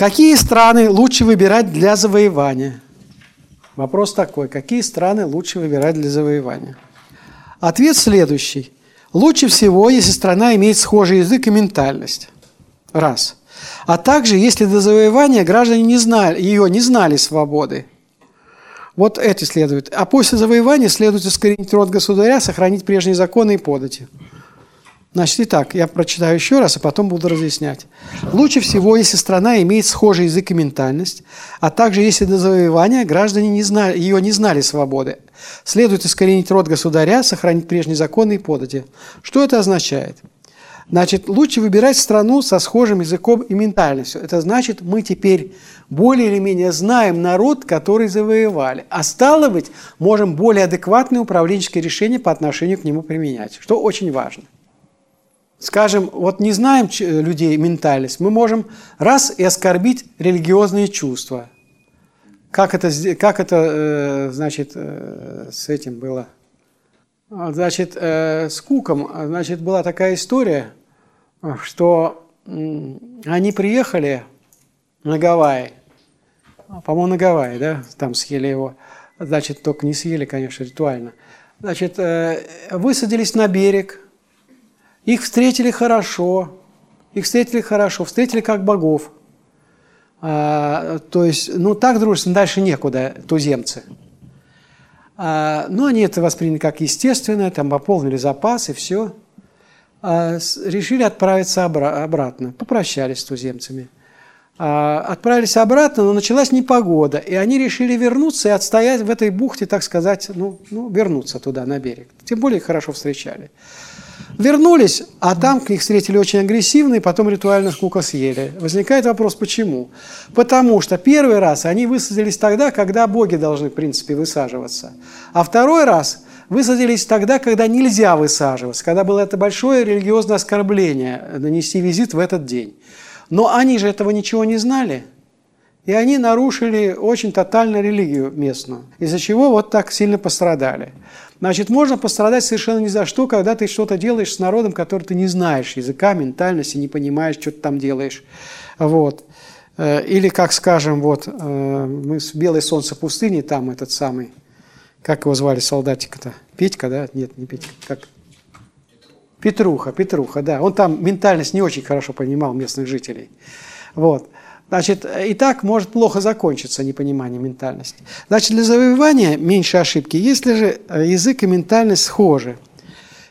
Какие страны лучше выбирать для завоевания? Вопрос такой. Какие страны лучше выбирать для завоевания? Ответ следующий. Лучше всего, если страна имеет схожий язык и ментальность. Раз. А также, если до завоевания граждане не знали, ее не знали свободы. Вот эти следует. А после завоевания следует искоренить род государя, сохранить прежние законы и подати. Значит, итак, я прочитаю еще раз, а потом буду разъяснять. Лучше всего, если страна имеет схожий язык и ментальность, а также если до завоевания граждане не знали, ее не знали свободы. Следует искоренить род государя, сохранить прежние законы и подати. Что это означает? Значит, лучше выбирать страну со схожим языком и ментальностью. Это значит, мы теперь более или менее знаем народ, который завоевали. А стало быть, можем более адекватные управленческие решения по отношению к нему применять, что очень важно скажем, вот не знаем людей ментальность, мы можем раз и оскорбить религиозные чувства. Как это, как это э, значит, э, с этим было? Значит, э, с Куком, значит, была такая история, что они приехали на Гавайи, по-моему, на Гавайи, да, там съели его, значит, только не съели, конечно, ритуально. Значит, высадились на берег, их встретили хорошо, их встретили хорошо, встретили как богов. А, то есть, ну так дружественно дальше некуда, туземцы. А, но они это восприняли как естественное, там пополнили запасы, все. А, решили отправиться обра- обратно, попрощались с туземцами. А, отправились обратно, но началась непогода, и они решили вернуться и отстоять в этой бухте, так сказать, ну, ну вернуться туда, на берег. Тем более хорошо встречали. Вернулись, а там их встретили очень агрессивно, и потом ритуальных кукол съели. Возникает вопрос, почему? Потому что первый раз они высадились тогда, когда боги должны, в принципе, высаживаться. А второй раз высадились тогда, когда нельзя высаживаться, когда было это большое религиозное оскорбление, нанести визит в этот день. Но они же этого ничего не знали. И они нарушили очень тотально религию местную, из-за чего вот так сильно пострадали. Значит, можно пострадать совершенно ни за что, когда ты что-то делаешь с народом, который ты не знаешь языка, ментальности, не понимаешь, что ты там делаешь. Вот. Э, или, как скажем, вот э, мы с «Белое солнце пустыни», там этот самый, как его звали солдатика-то? Петька, да? Нет, не Петька, как? Петруха, Петруха, да. Он там ментальность не очень хорошо понимал местных жителей. Вот. Значит, и так может плохо закончиться непонимание ментальности. Значит, для завоевания меньше ошибки, если же э, язык и ментальность схожи.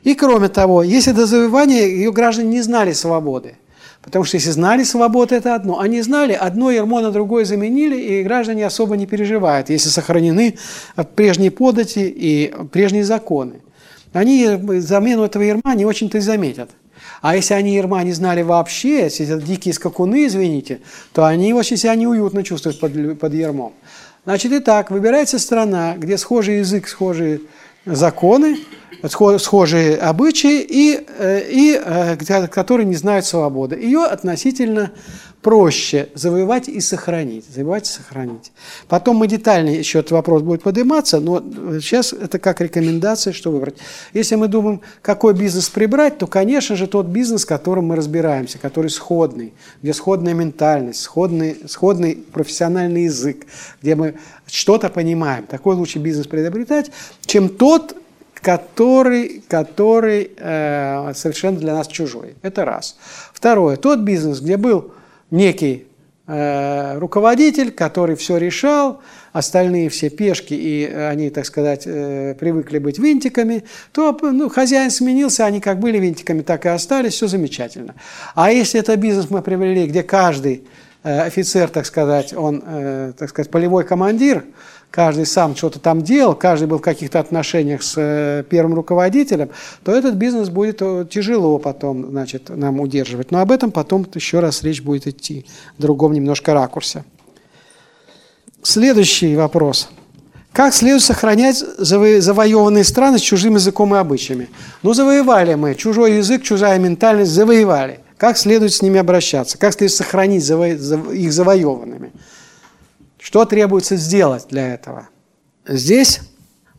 И кроме того, если до завоевания ее граждане не знали свободы, потому что если знали свободу, это одно. Они знали, одно ермо на другое заменили, и граждане особо не переживают, если сохранены прежние подати и прежние законы. Они замену этого ерма не очень-то и заметят. А если они ерма не знали вообще, если это дикие скакуны, извините, то они вообще себя неуютно чувствуют под, под ермом. Значит, и так, выбирается страна, где схожий язык, схожие законы, схожие обычаи, и, э, и, и которые не знают свободы. Ее относительно проще завоевать и сохранить. Завоевать и сохранить. Потом мы детально еще этот вопрос будет подниматься, но сейчас это как рекомендация, что выбрать. Если мы думаем, какой бизнес прибрать, то, конечно же, тот бизнес, в котором мы разбираемся, который сходный, где сходная ментальность, сходный, сходный профессиональный язык, где мы что-то понимаем. Такой лучше бизнес приобретать, чем тот, который, который э, совершенно для нас чужой. Это раз. Второе. Тот бизнес, где был некий э, руководитель, который все решал, остальные все пешки, и они, так сказать, э, привыкли быть винтиками, то ну, хозяин сменился, они как были винтиками, так и остались, все замечательно. А если это бизнес мы привели, где каждый э, офицер, так сказать, он, так сказать, полевой командир, каждый сам что-то там делал, каждый был в каких-то отношениях с э, первым руководителем, то этот бизнес будет э, тяжело потом значит, нам удерживать. Но об этом потом еще раз речь будет идти в другом немножко ракурсе. Следующий вопрос. Как следует сохранять завоеванные страны с чужим языком и обычаями? Ну, завоевали мы, чужой язык, чужая ментальность, завоевали. Как следует с ними обращаться? Как следует сохранить их завоеванными? Что требуется сделать для этого? Здесь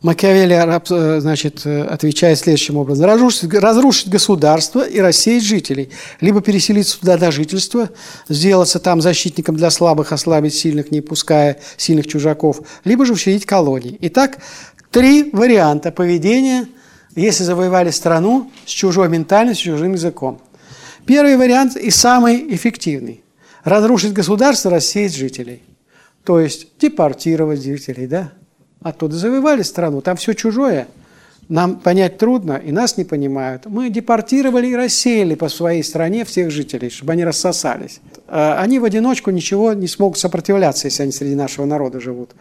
Макиавелли э, значит, э, отвечает следующим образом. Разрушить, разрушить государство и рассеять жителей. Либо переселиться туда до жительства, сделаться там защитником для слабых, ослабить сильных, не пуская сильных чужаков, либо же учредить колонии. Итак, три варианта поведения, если завоевали страну с чужой ментальностью, с чужим языком. Первый вариант и самый эффективный. Разрушить государство, рассеять жителей. То есть депортировать жителей, да? Оттуда завоевали страну, там все чужое. Нам понять трудно, и нас не понимают. Мы депортировали и рассеяли по своей стране всех жителей, чтобы они рассосались. А они в одиночку ничего не смогут сопротивляться, если они среди нашего народа живут.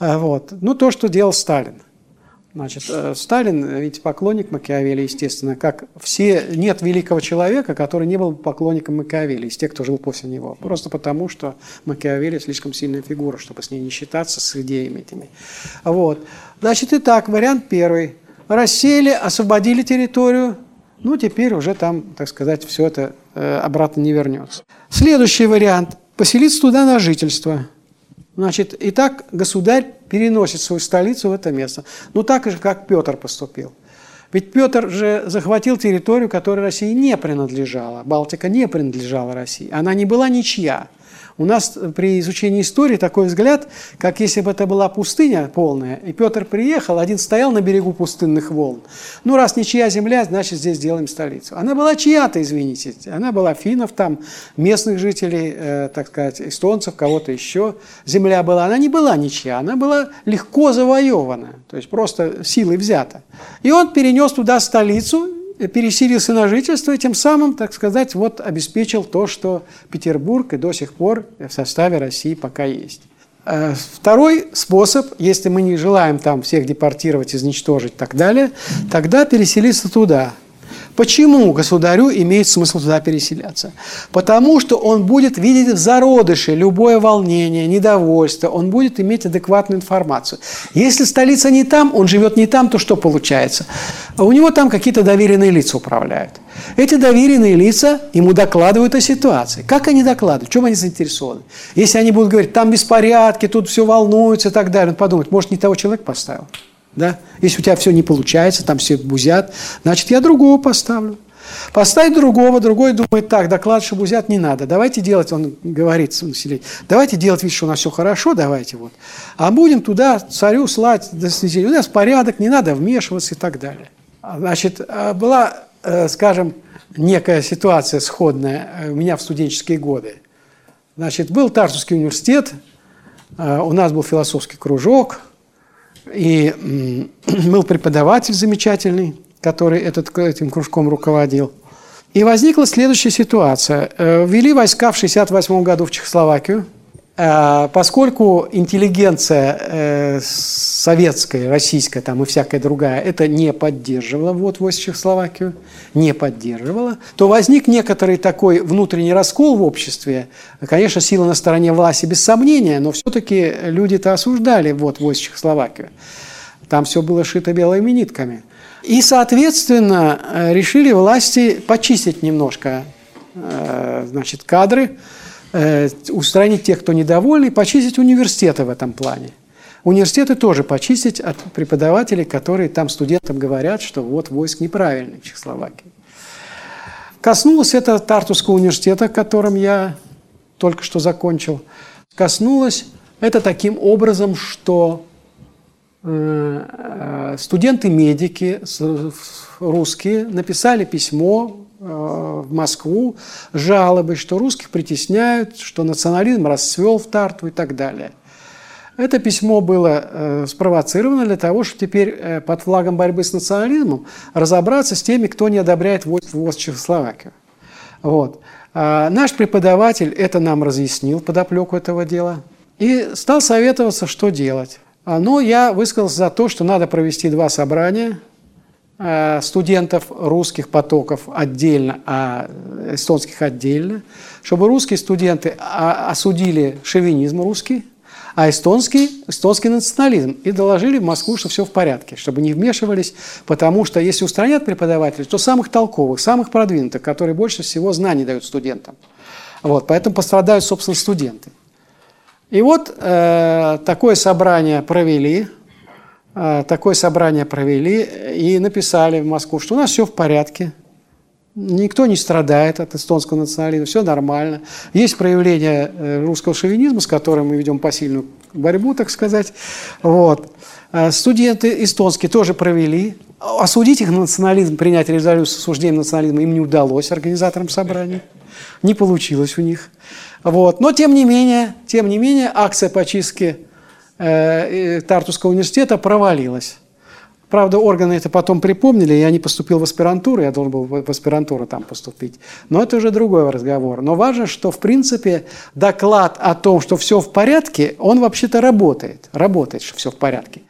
А вот. Ну, то, что делал Сталин. Значит, э, Сталин ведь поклонник Макиавелли, естественно, как все, нет великого человека, который не был поклонником Макиавелли, из тех, кто жил после него. Просто потому, что Макиавелли слишком сильная фигура, чтобы с ней не считаться, с идеями этими. Вот. Значит, итак, вариант первый. Рассеяли, освободили территорию, ну, теперь уже там, так сказать, все это э, обратно не вернется. Следующий вариант – поселиться туда на жительство – Значит, и так государь переносит свою столицу в это место. Ну, так же, как Петр поступил. Ведь Петр же захватил территорию, которая России не принадлежала. Балтика не принадлежала России. Она не была ничья. У нас при изучении истории такой взгляд, как если бы это была пустыня полная, и Петр приехал, один стоял на берегу пустынных волн. Ну, раз ничья земля, значит, здесь сделаем столицу. Она была чья-то, извините. Она была финнов, там, местных жителей, э, так сказать, эстонцев, кого-то еще. Земля была, она не была ничья, она была легко завоевана, то есть просто силой взята. И он перенес туда столицу, переселился на жительство и тем самым, так сказать, вот обеспечил то, что Петербург и до сих пор в составе России пока есть. Э, второй способ, если мы не желаем там всех депортировать, изничтожить и так далее, тогда переселиться туда – Почему государю имеет смысл туда переселяться? Потому что он будет видеть в зародыше любое волнение, недовольство, он будет иметь адекватную информацию. Если столица не там, он живет не там, то что получается? У него там какие-то доверенные лица управляют. Эти доверенные лица ему докладывают о ситуации. Как они докладывают? Чем они заинтересованы? Если они будут говорить, там беспорядки, тут все волнуется и так далее, он подумает, может, не того человека поставил? Да? Если у тебя все не получается, там все бузят, значит, я другого поставлю. Поставить другого, другой думает, так, доклад, что бузят не надо. Давайте делать, он говорит населению, давайте делать вид, что у нас все хорошо, давайте вот. А будем туда царю слать, у нас порядок, не надо вмешиваться и так далее. Значит, а была, э, скажем, некая ситуация сходная э, у меня в студенческие годы. Значит, был Тарсовский университет, э, у нас был философский кружок – и был преподаватель замечательный, который этот, этим кружком руководил. И возникла следующая ситуация. Э, ввели войска в 1968 году в Чехословакию – поскольку интеллигенция э, советская, российская там и всякая другая это не поддерживала вот в Чехословакию, не поддерживала, то возник некоторый такой внутренний раскол в обществе. Конечно, сила на стороне власти без сомнения, но все-таки люди-то осуждали вот в Чехословакию. Там все было шито белыми нитками. И, соответственно, э, решили власти почистить немножко значит, кадры, Э, устранить тех, кто недовольный, почистить университеты в этом плане. Университеты тоже почистить от преподавателей, которые там студентам говорят, что вот войск неправильный в Чехословакии. Коснулось это Тартусского университета, которым я только что закончил. Коснулось это таким образом, что э, э, студенты-медики русские написали письмо Э, в Москву жалобы, что русских притесняют, что национализм расцвел в Тарту и так далее. Это письмо было э, спровоцировано для того, чтобы теперь э, под флагом борьбы с национализмом разобраться с теми, кто не одобряет ввоз Чехословакию. Вот. А наш преподаватель это нам разъяснил, подоплеку этого дела, и стал советоваться, что делать. А, но я высказался за то, что надо провести два собрания – Э, студентов русских потоков отдельно, а эстонских отдельно, чтобы русские студенты осудили шовинизм русский, а эстонский, эстонский национализм, и доложили в Москву, что все в порядке, чтобы не вмешивались, потому что если устранят преподавателей, то самых толковых, самых продвинутых, которые больше всего знаний дают студентам. Вот, поэтому пострадают, собственно, студенты. И вот э, такое собрание провели, э, такое собрание провели и написали в Москву, что у нас все в порядке, Никто не страдает от эстонского национализма, все нормально. Есть проявление э, русского шовинизма, с которым мы ведем посильную борьбу, так сказать. Вот. Э, студенты эстонские тоже провели. Осудить их национализм, принять резолюцию с осуждением национализма им не удалось организаторам собрания. Не получилось у них. Вот. Но тем не менее, тем не менее акция по чистке Тартусского университета провалилась. Правда, органы это потом припомнили, я не поступил в аспирантуру, я должен был в аспирантуру там поступить. Но это уже другой разговор. Но важно, что, в принципе, доклад о том, что все в порядке, он вообще-то работает. Работает, что все в порядке.